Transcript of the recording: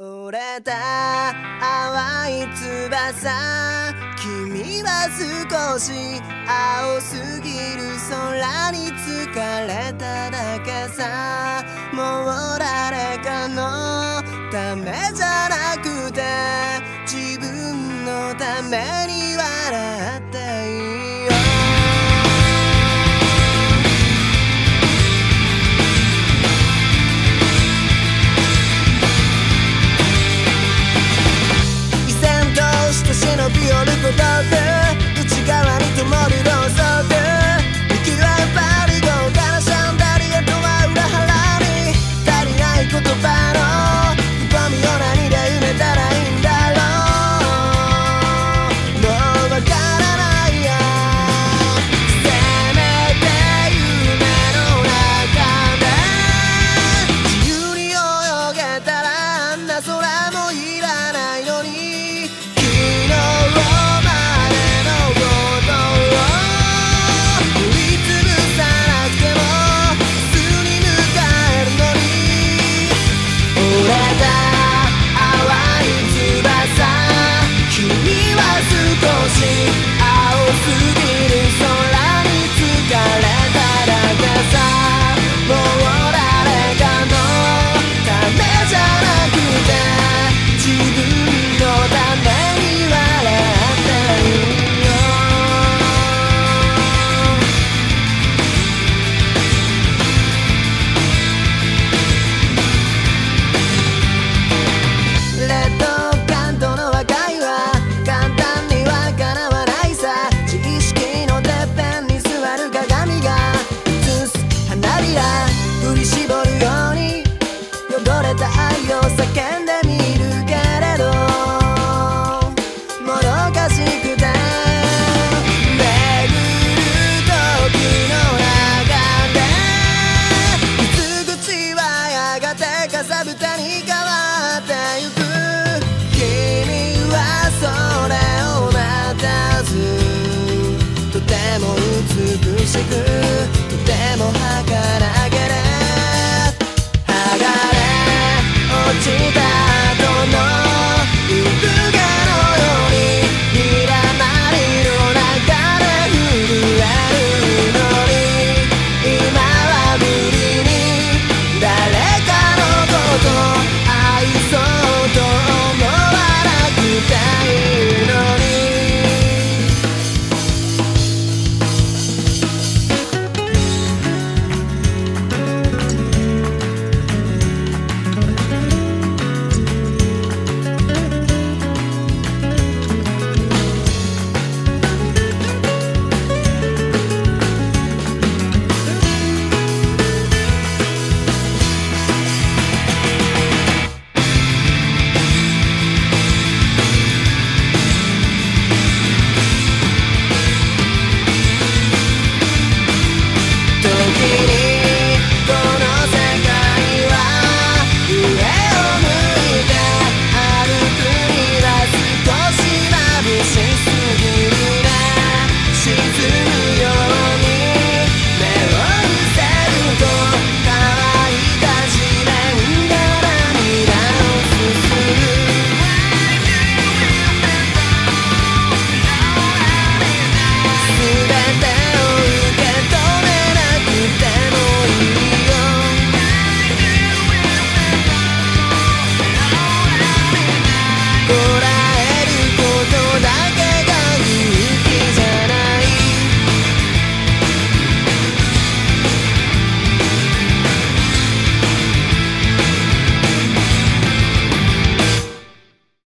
折れた淡い翼。君は少し青すぎる空に疲れただけさ。もう誰かのためじゃなくて自分のために笑う。a good to